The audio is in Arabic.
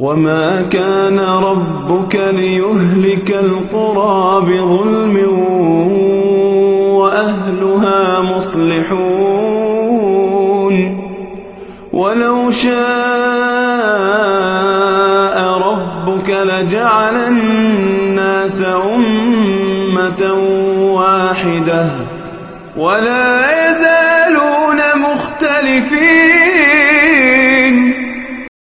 وما كان ربك ليهلك القرى بظلم وأهلها مصلحون ولو شاء ربك لجعل الناس أمة واحدة ولا يزالون مختلفين